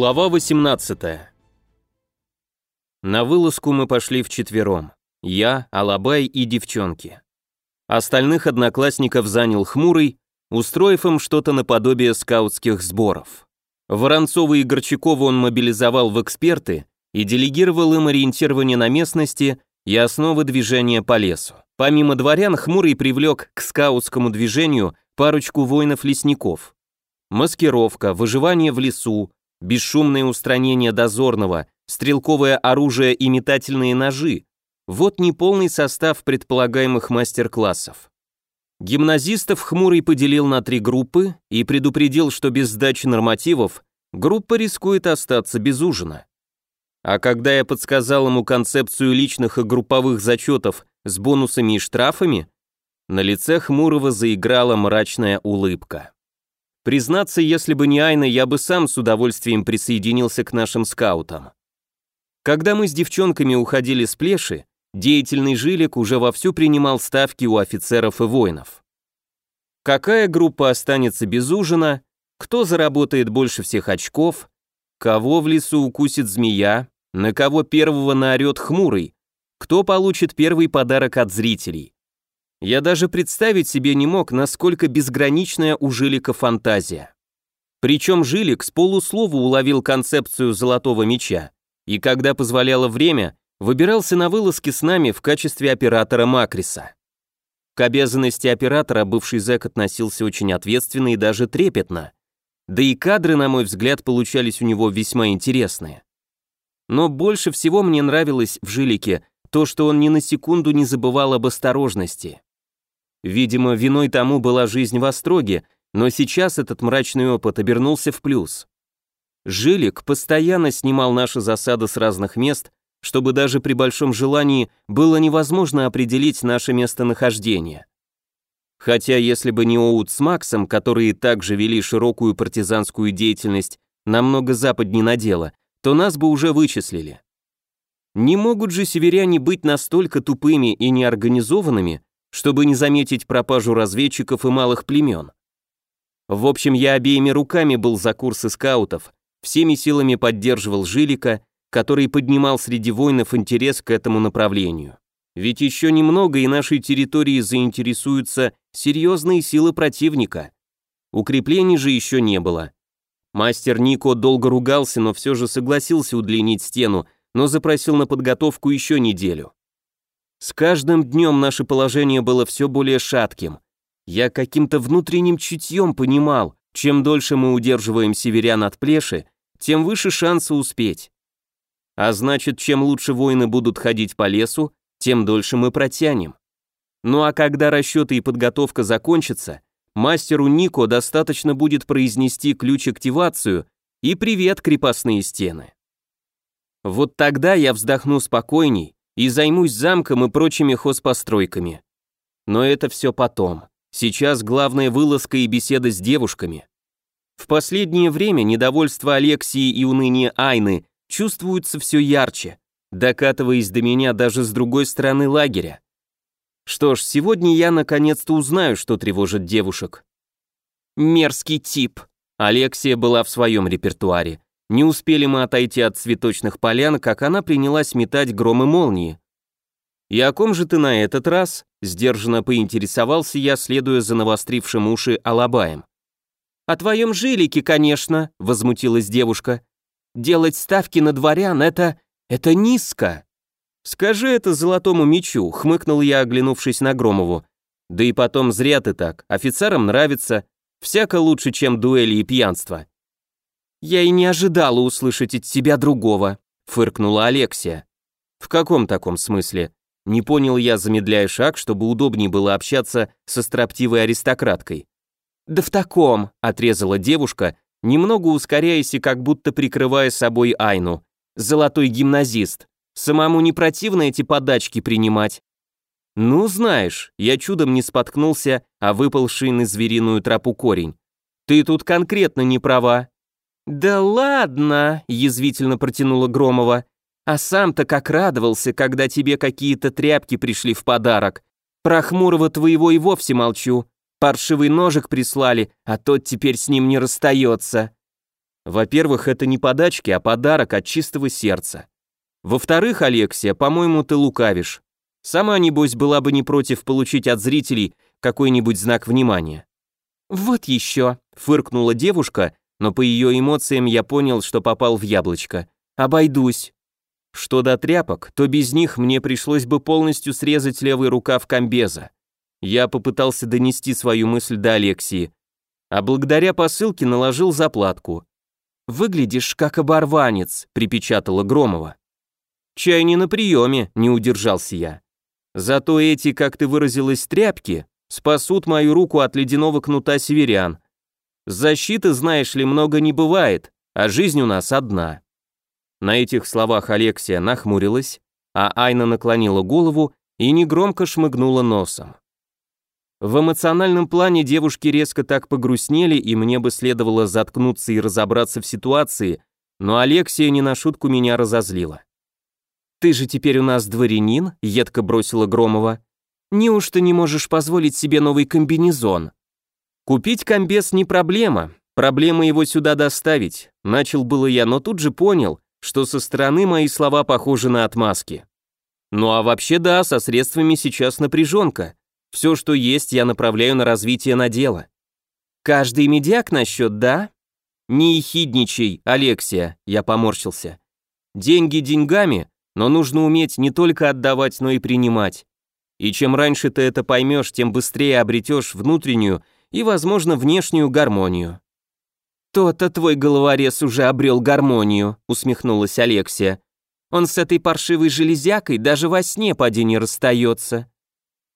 Глава 18 На вылазку мы пошли вчетвером. Я, Алабай и девчонки. Остальных одноклассников занял хмурый, устроив им что-то наподобие скаутских сборов. Воронцова и Горчакова он мобилизовал в эксперты и делегировал им ориентирование на местности и основы движения по лесу. Помимо дворян, Хмурый привлек к скаутскому движению парочку воинов-лесников. Маскировка, выживание в лесу, бесшумное устранение дозорного, стрелковое оружие и метательные ножи. Вот неполный состав предполагаемых мастер-классов. Гимназистов Хмурый поделил на три группы и предупредил, что без сдачи нормативов группа рискует остаться без ужина. А когда я подсказал ему концепцию личных и групповых зачетов с бонусами и штрафами, на лице Хмурого заиграла мрачная улыбка. Признаться, если бы не Айна, я бы сам с удовольствием присоединился к нашим скаутам. Когда мы с девчонками уходили с плеши, деятельный жилик уже вовсю принимал ставки у офицеров и воинов. Какая группа останется без ужина, кто заработает больше всех очков, кого в лесу укусит змея, на кого первого наорет хмурый, кто получит первый подарок от зрителей. Я даже представить себе не мог, насколько безграничная у Жилика фантазия. Причем Жилик с полуслова уловил концепцию золотого меча, и когда позволяло время, выбирался на вылазки с нами в качестве оператора Макриса. К обязанности оператора бывший зэк относился очень ответственно и даже трепетно. Да и кадры, на мой взгляд, получались у него весьма интересные. Но больше всего мне нравилось в Жилике то, что он ни на секунду не забывал об осторожности. Видимо, виной тому была жизнь в Остроге, но сейчас этот мрачный опыт обернулся в плюс. Жилик постоянно снимал наши засады с разных мест, чтобы даже при большом желании было невозможно определить наше местонахождение. Хотя если бы не Оут с Максом, которые также вели широкую партизанскую деятельность намного западнее надела, то нас бы уже вычислили. Не могут же северяне быть настолько тупыми и неорганизованными, чтобы не заметить пропажу разведчиков и малых племен. В общем, я обеими руками был за курсы скаутов, всеми силами поддерживал Жилика, который поднимал среди воинов интерес к этому направлению. Ведь еще немного и нашей территории заинтересуются серьезные силы противника. Укреплений же еще не было. Мастер Нико долго ругался, но все же согласился удлинить стену, но запросил на подготовку еще неделю. С каждым днем наше положение было все более шатким. Я каким-то внутренним чутьем понимал, чем дольше мы удерживаем северян от плеши, тем выше шансы успеть. А значит, чем лучше воины будут ходить по лесу, тем дольше мы протянем. Ну а когда расчеты и подготовка закончатся, мастеру Нико достаточно будет произнести ключ-активацию и привет, крепостные стены. Вот тогда я вздохну спокойней и займусь замком и прочими хозпостройками. Но это все потом. Сейчас главная вылазка и беседа с девушками. В последнее время недовольство Алексии и уныние Айны чувствуются все ярче, докатываясь до меня даже с другой стороны лагеря. Что ж, сегодня я наконец-то узнаю, что тревожит девушек. Мерзкий тип. Алексия была в своем репертуаре. Не успели мы отойти от цветочных полян, как она принялась метать громы молнии. «И о ком же ты на этот раз?» – сдержанно поинтересовался я, следуя за навострившим уши Алабаем. «О твоем жилике, конечно», – возмутилась девушка. «Делать ставки на дворян – это... это низко». «Скажи это золотому мечу», – хмыкнул я, оглянувшись на Громову. «Да и потом зря ты так, офицерам нравится. Всяко лучше, чем дуэли и пьянство. «Я и не ожидала услышать от тебя другого», — фыркнула Алексия. «В каком таком смысле?» Не понял я, замедляя шаг, чтобы удобнее было общаться со строптивой аристократкой. «Да в таком», — отрезала девушка, немного ускоряясь и как будто прикрывая собой Айну. «Золотой гимназист. Самому не противно эти подачки принимать?» «Ну, знаешь, я чудом не споткнулся, а выпалший на звериную тропу корень. Ты тут конкретно не права, «Да ладно!» – язвительно протянула Громова. «А сам-то как радовался, когда тебе какие-то тряпки пришли в подарок. Про хмурого твоего и вовсе молчу. Паршивый ножик прислали, а тот теперь с ним не расстается». Во-первых, это не подачки, а подарок от чистого сердца. Во-вторых, Алексия, по-моему, ты лукавишь. Сама, небось, была бы не против получить от зрителей какой-нибудь знак внимания. «Вот еще», — фыркнула девушка, но по ее эмоциям я понял, что попал в яблочко. «Обойдусь». Что до тряпок, то без них мне пришлось бы полностью срезать левый рукав комбеза. Я попытался донести свою мысль до Алексии, а благодаря посылке наложил заплатку. «Выглядишь как оборванец», — припечатала Громова. «Чай не на приеме», — не удержался я. «Зато эти, как ты выразилась, тряпки спасут мою руку от ледяного кнута северян. Защиты, знаешь ли, много не бывает, а жизнь у нас одна». На этих словах Алексия нахмурилась, а Айна наклонила голову и негромко шмыгнула носом. В эмоциональном плане девушки резко так погрустнели, и мне бы следовало заткнуться и разобраться в ситуации, но Алексия не на шутку меня разозлила. «Ты же теперь у нас дворянин», — едко бросила Громова. «Неужто не можешь позволить себе новый комбинезон?» «Купить комбез не проблема, проблема его сюда доставить», — начал было я, но тут же понял, что со стороны мои слова похожи на отмазки. Ну а вообще да, со средствами сейчас напряженка. Все, что есть, я направляю на развитие на дело. Каждый медиак насчет, да? Не ехидничай, Алексия, я поморщился. Деньги деньгами, но нужно уметь не только отдавать, но и принимать. И чем раньше ты это поймешь, тем быстрее обретешь внутреннюю и, возможно, внешнюю гармонию. «То-то твой головорез уже обрел гармонию», усмехнулась Алексия. «Он с этой паршивой железякой даже во сне поди не расстается».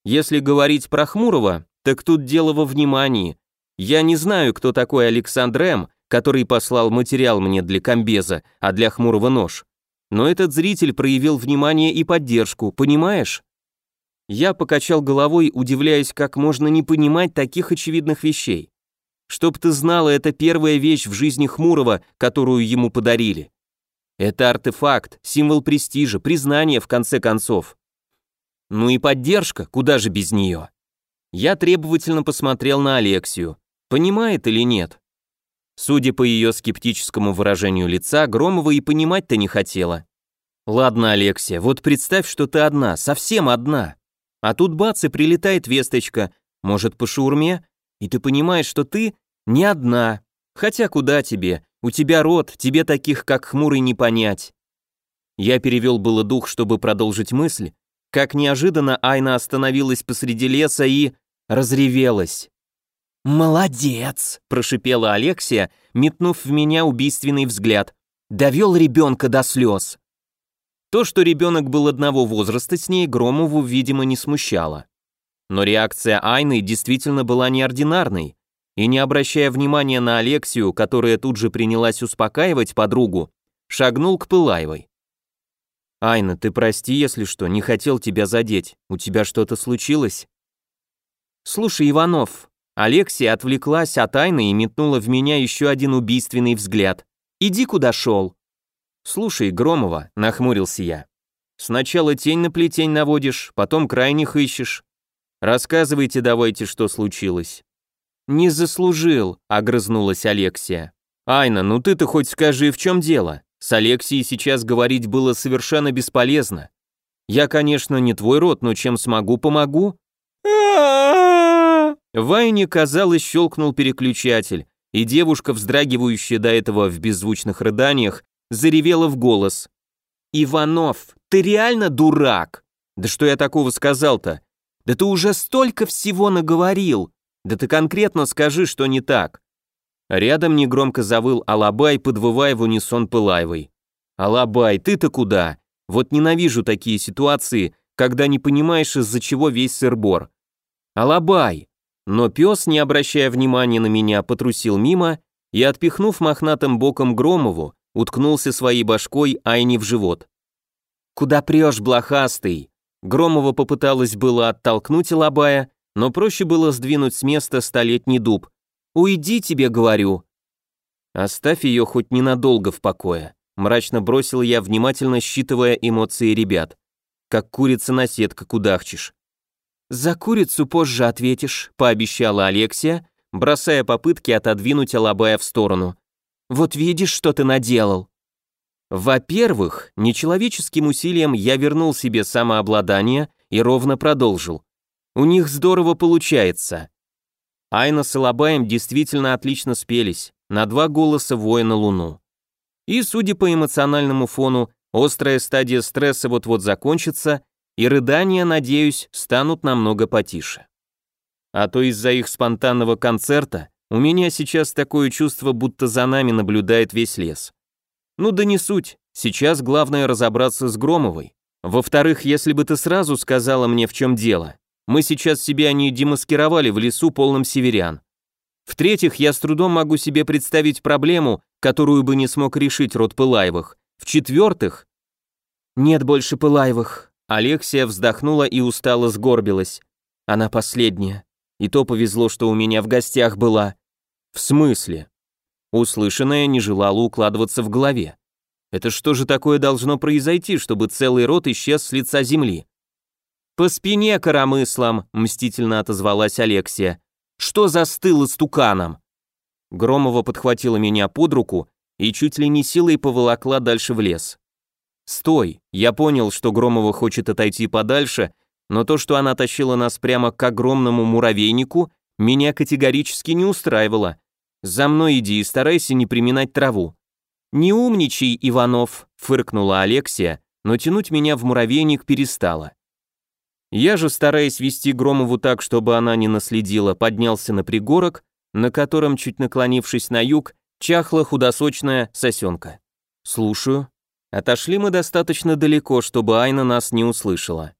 Если говорить про Хмурого, так тут дело во внимании. Я не знаю, кто такой Александр М., который послал материал мне для комбеза, а для Хмурого нож. Но этот зритель проявил внимание и поддержку, понимаешь? Я покачал головой, удивляясь, как можно не понимать таких очевидных вещей. Чтоб ты знала, это первая вещь в жизни Хмурого, которую ему подарили. Это артефакт, символ престижа, признание в конце концов. Ну и поддержка, куда же без нее? Я требовательно посмотрел на Алексию. Понимает или нет? Судя по ее скептическому выражению лица, Громова и понимать-то не хотела. Ладно, Алексия, вот представь, что ты одна, совсем одна. А тут бац и прилетает весточка, может по шаурме, и ты понимаешь, что ты не одна. Хотя куда тебе? У тебя род, тебе таких, как хмурый, не понять. Я перевел было дух, чтобы продолжить мысль, как неожиданно Айна остановилась посреди леса и разревелась. «Молодец!» – прошипела Алексия, метнув в меня убийственный взгляд. «Довел ребенка до слез!» То, что ребенок был одного возраста с ней, Громову, видимо, не смущало. Но реакция Айны действительно была неординарной, и не обращая внимания на Алексию, которая тут же принялась успокаивать подругу, шагнул к Пылаевой. «Айна, ты прости, если что, не хотел тебя задеть. У тебя что-то случилось?» «Слушай, Иванов», Алексия отвлеклась от Айны и метнула в меня еще один убийственный взгляд. «Иди, куда шел». «Слушай, Громова», — нахмурился я. «Сначала тень на плетень наводишь, потом крайних ищешь. Рассказывайте давайте, что случилось». «Не заслужил», — огрызнулась Алексия. «Айна, ну ты-то хоть скажи, в чем дело?» С Алексией сейчас говорить было совершенно бесполезно. Я, конечно, не твой род, но чем смогу, помогу. Вайне, казалось, щелкнул переключатель, и девушка, вздрагивающая до этого в беззвучных рыданиях, заревела в голос. «Иванов, ты реально дурак?» «Да что я такого сказал-то? Да ты уже столько всего наговорил! Да ты конкретно скажи, что не так!» Рядом негромко завыл Алабай, подвывая в унисон Пылаевой. «Алабай, ты-то куда? Вот ненавижу такие ситуации, когда не понимаешь, из-за чего весь сыр-бор. Алабай!» Но пес, не обращая внимания на меня, потрусил мимо и, отпихнув мохнатым боком Громову, уткнулся своей башкой Айни в живот. «Куда прешь, блохастый?» Громова попыталась было оттолкнуть Алабая, но проще было сдвинуть с места столетний дуб, Уйди, тебе говорю. Оставь ее хоть ненадолго в покое. Мрачно бросил я, внимательно считывая эмоции ребят. Как курица на сетка кудахчешь. За курицу позже ответишь, пообещала Алексия, бросая попытки отодвинуть Алабая в сторону. Вот видишь, что ты наделал. Во-первых, нечеловеческим усилием я вернул себе самообладание и ровно продолжил. У них здорово получается. Айна с Алабаем действительно отлично спелись, на два голоса воя на луну. И, судя по эмоциональному фону, острая стадия стресса вот-вот закончится, и рыдания, надеюсь, станут намного потише. А то из-за их спонтанного концерта у меня сейчас такое чувство, будто за нами наблюдает весь лес. Ну да не суть, сейчас главное разобраться с Громовой. Во-вторых, если бы ты сразу сказала мне, в чем дело, мы сейчас себя не демаскировали в лесу полном северян. В-третьих, я с трудом могу себе представить проблему, которую бы не смог решить род Пылаевых. В-четвертых... Нет больше Пылаевых. Алексия вздохнула и устало сгорбилась. Она последняя. И то повезло, что у меня в гостях была. В смысле? Услышанное не желало укладываться в голове. Это что же такое должно произойти, чтобы целый род исчез с лица земли? «По спине коромыслом», — мстительно отозвалась Алексия. «Что застыл истуканом?» Громова подхватила меня под руку и чуть ли не силой поволокла дальше в лес. «Стой!» Я понял, что Громова хочет отойти подальше, но то, что она тащила нас прямо к огромному муравейнику, меня категорически не устраивало. «За мной иди и старайся не приминать траву». «Не умничай, Иванов», — фыркнула Алексия, но тянуть меня в муравейник перестала. Я же, стараясь вести Громову так, чтобы она не наследила, поднялся на пригорок, на котором, чуть наклонившись на юг, чахла худосочная сосенка. «Слушаю». Отошли мы достаточно далеко, чтобы Айна нас не услышала.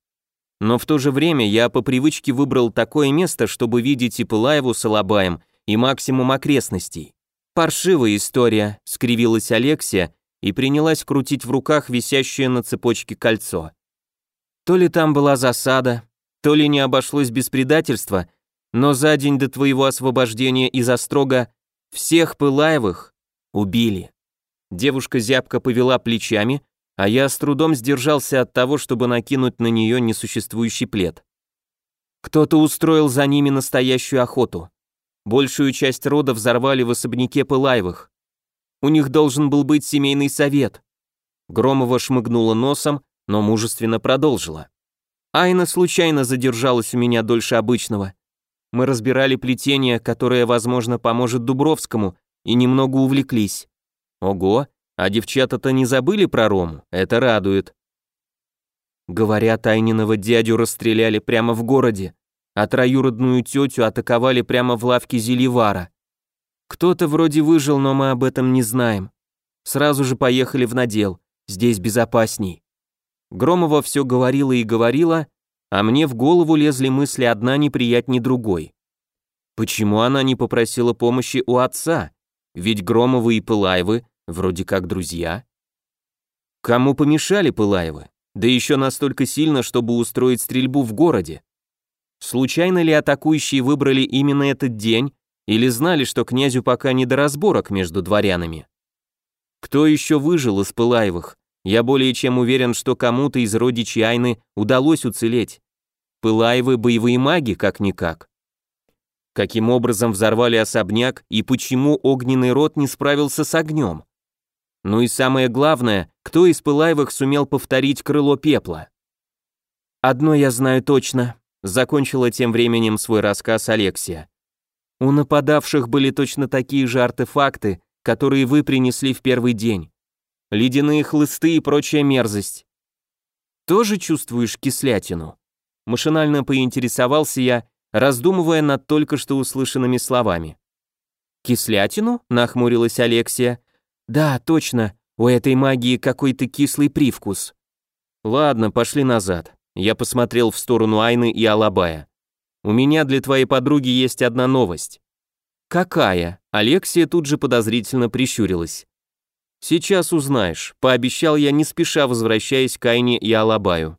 Но в то же время я по привычке выбрал такое место, чтобы видеть и Пылаеву с Алабаем, и максимум окрестностей. «Паршивая история», — скривилась Алексия и принялась крутить в руках висящее на цепочке кольцо. То ли там была засада, то ли не обошлось без предательства, но за день до твоего освобождения из острога всех Пылаевых убили. Девушка зябко повела плечами, а я с трудом сдержался от того, чтобы накинуть на нее несуществующий плед. Кто-то устроил за ними настоящую охоту. Большую часть рода взорвали в особняке Пылаевых. У них должен был быть семейный совет. Громова шмыгнула носом, но мужественно продолжила. Айна случайно задержалась у меня дольше обычного. Мы разбирали плетение, которое, возможно, поможет Дубровскому, и немного увлеклись. Ого, а девчата-то не забыли про Рому, это радует. Говорят, Айниного дядю расстреляли прямо в городе, а троюродную тетю атаковали прямо в лавке Зеливара. Кто-то вроде выжил, но мы об этом не знаем. Сразу же поехали в надел, здесь безопасней. Громова все говорила и говорила, а мне в голову лезли мысли одна неприятней другой. Почему она не попросила помощи у отца? Ведь Громовы и Пылаевы вроде как друзья. Кому помешали Пылаевы? Да еще настолько сильно, чтобы устроить стрельбу в городе. Случайно ли атакующие выбрали именно этот день, или знали, что князю пока не до разборок между дворянами? Кто еще выжил из Пылаевых? Я более чем уверен, что кому-то из родичей Айны удалось уцелеть. Пылаевы боевые маги, как-никак. Каким образом взорвали особняк и почему огненный род не справился с огнем? Ну и самое главное, кто из Пылаевых сумел повторить крыло пепла? «Одно я знаю точно», — закончила тем временем свой рассказ Алексия. «У нападавших были точно такие же артефакты, которые вы принесли в первый день ледяные хлысты и прочая мерзость. Тоже чувствуешь кислятину? Машинально поинтересовался я, раздумывая над только что услышанными словами. «Кислятину?» — нахмурилась Алексия. «Да, точно, у этой магии какой-то кислый привкус». «Ладно, пошли назад». Я посмотрел в сторону Айны и Алабая. «У меня для твоей подруги есть одна новость». «Какая?» Алексия тут же подозрительно прищурилась. «Сейчас узнаешь», — пообещал я, не спеша возвращаясь к Айне и Алабаю.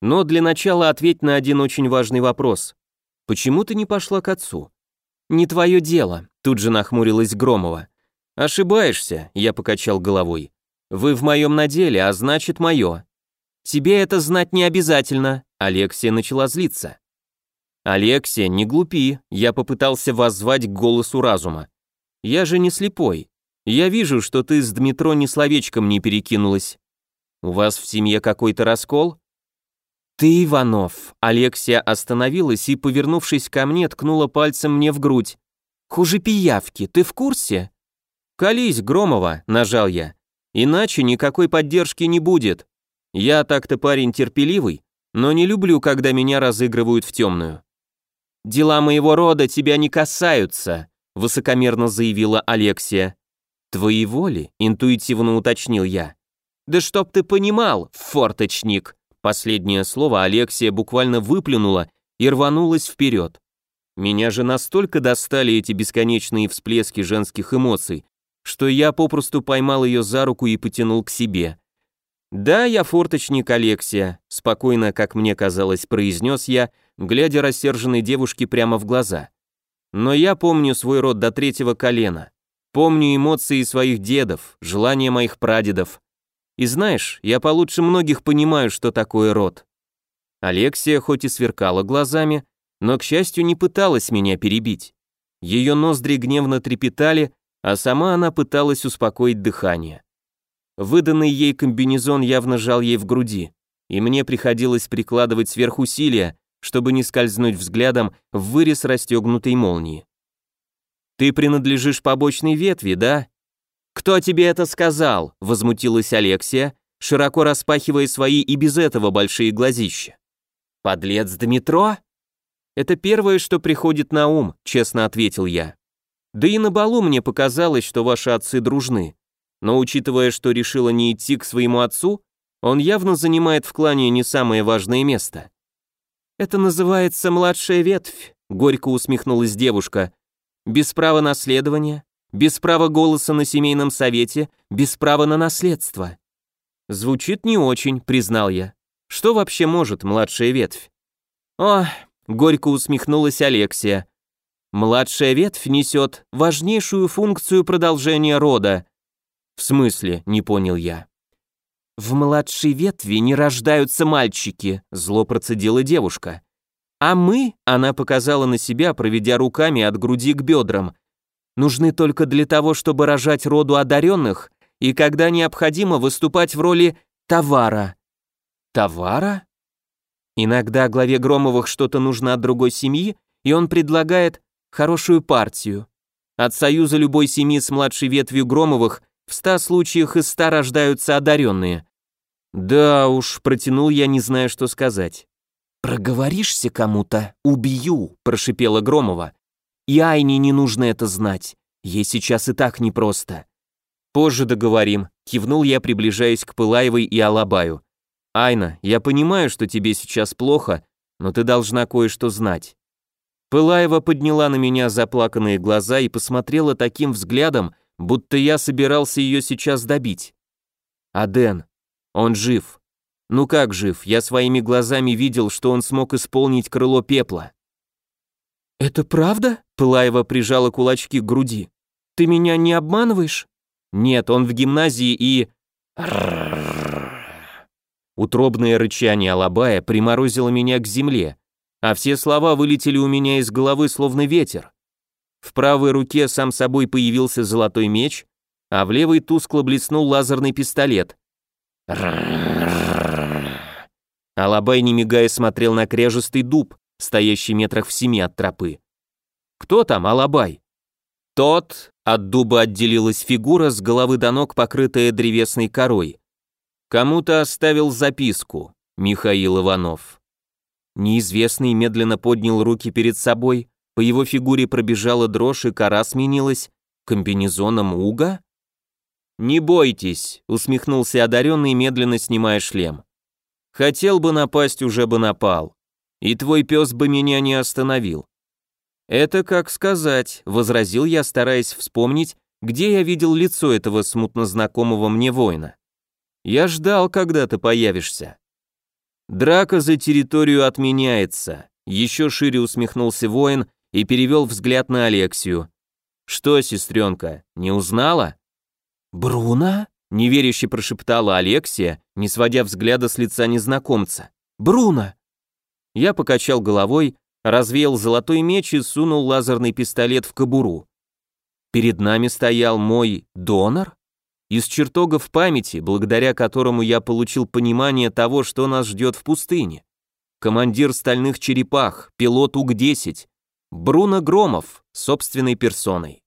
«Но для начала ответь на один очень важный вопрос. Почему ты не пошла к отцу?» «Не твое дело», — тут же нахмурилась Громова. «Ошибаешься», — я покачал головой. «Вы в моем наделе, а значит, мое». «Тебе это знать не обязательно», — Алексия начала злиться. «Алексия, не глупи», — я попытался воззвать к голосу разума. «Я же не слепой. Я вижу, что ты с Дмитро ни словечком не перекинулась. У вас в семье какой-то раскол? Ты, Иванов. Алексия остановилась и, повернувшись ко мне, ткнула пальцем мне в грудь. Хуже пиявки, ты в курсе? Колись, Громова, нажал я. Иначе никакой поддержки не будет. Я так-то парень терпеливый, но не люблю, когда меня разыгрывают в темную. «Дела моего рода тебя не касаются», — высокомерно заявила Алексия. «Твоей ли?» — интуитивно уточнил я. «Да чтоб ты понимал, форточник!» Последнее слово Алексия буквально выплюнула и рванулась вперед. Меня же настолько достали эти бесконечные всплески женских эмоций, что я попросту поймал ее за руку и потянул к себе. «Да, я форточник Алексия», — спокойно, как мне казалось, произнес я, глядя рассерженной девушке прямо в глаза. «Но я помню свой род до третьего колена. Помню эмоции своих дедов, желания моих прадедов. И знаешь, я получше многих понимаю, что такое род». Алексия хоть и сверкала глазами, но, к счастью, не пыталась меня перебить. Ее ноздри гневно трепетали, а сама она пыталась успокоить дыхание. Выданный ей комбинезон явно жал ей в груди, и мне приходилось прикладывать сверхусилия, чтобы не скользнуть взглядом в вырез расстегнутой молнии. «Ты принадлежишь побочной ветви, да?» «Кто тебе это сказал?» — возмутилась Алексия, широко распахивая свои и без этого большие глазища. «Подлец Дмитро?» «Это первое, что приходит на ум», — честно ответил я. «Да и на балу мне показалось, что ваши отцы дружны но учитывая, что решила не идти к своему отцу, он явно занимает в клане не самое важное место. «Это называется младшая ветвь», — горько усмехнулась девушка. «Без права наследования, без права голоса на семейном совете, без права на наследство». «Звучит не очень», — признал я. «Что вообще может младшая ветвь?» «О», — горько усмехнулась Алексия. «Младшая ветвь несет важнейшую функцию продолжения рода, «В смысле?» — не понял я. «В младшей ветви не рождаются мальчики», — зло процедила девушка. «А мы», — она показала на себя, проведя руками от груди к бедрам, «нужны только для того, чтобы рожать роду одаренных и, когда необходимо, выступать в роли товара». «Товара?» Иногда главе Громовых что-то нужно от другой семьи, и он предлагает хорошую партию. От союза любой семьи с младшей ветвью Громовых в ста случаях из ста рождаются одаренные. Да уж, протянул я, не зная, что сказать. «Проговоришься кому-то, убью», — прошипела Громова. «И Айне не нужно это знать. Ей сейчас и так непросто». «Позже договорим», — кивнул я, приближаясь к Пылаевой и Алабаю. «Айна, я понимаю, что тебе сейчас плохо, но ты должна кое-что знать». Пылаева подняла на меня заплаканные глаза и посмотрела таким взглядом, будто я собирался ее сейчас добить. А Дэн, он жив. Ну как жив, я своими глазами видел, что он смог исполнить крыло пепла. «Это правда?» — Пылаева прижала кулачки к груди. «Ты меня не обманываешь?» «Нет, он в гимназии и...» Утробное рычание Алабая приморозило меня к земле, а все слова вылетели у меня из головы словно ветер. В правой руке сам собой появился золотой меч, а в левой тускло блеснул лазерный пистолет. Алабай, не мигая, смотрел на кряжистый дуб, стоящий метрах в семи от тропы. «Кто там, Алабай?» «Тот», — от дуба отделилась фигура с головы до ног, покрытая древесной корой. «Кому ты оставил записку, Михаил Иванов». Неизвестный медленно поднял руки перед собой, по его фигуре пробежала дрожь, и кора сменилась комбинезоном Уга? «Не бойтесь», — усмехнулся одаренный, медленно снимая шлем. «Хотел бы напасть, уже бы напал. И твой пес бы меня не остановил». «Это как сказать», — возразил я, стараясь вспомнить, где я видел лицо этого смутно знакомого мне воина. «Я ждал, когда ты появишься». «Драка за территорию отменяется», — еще шире усмехнулся воин, и перевел взгляд на Алексию. «Что, сестренка, не узнала?» «Бруно?» — неверяще прошептала Алексия, не сводя взгляда с лица незнакомца. «Бруно!» Я покачал головой, развеял золотой меч и сунул лазерный пистолет в кобуру. Перед нами стоял мой донор? Из чертогов памяти, благодаря которому я получил понимание того, что нас ждет в пустыне. Командир стальных черепах, пилот УГ-10, Бруно Громов, собственной персоной.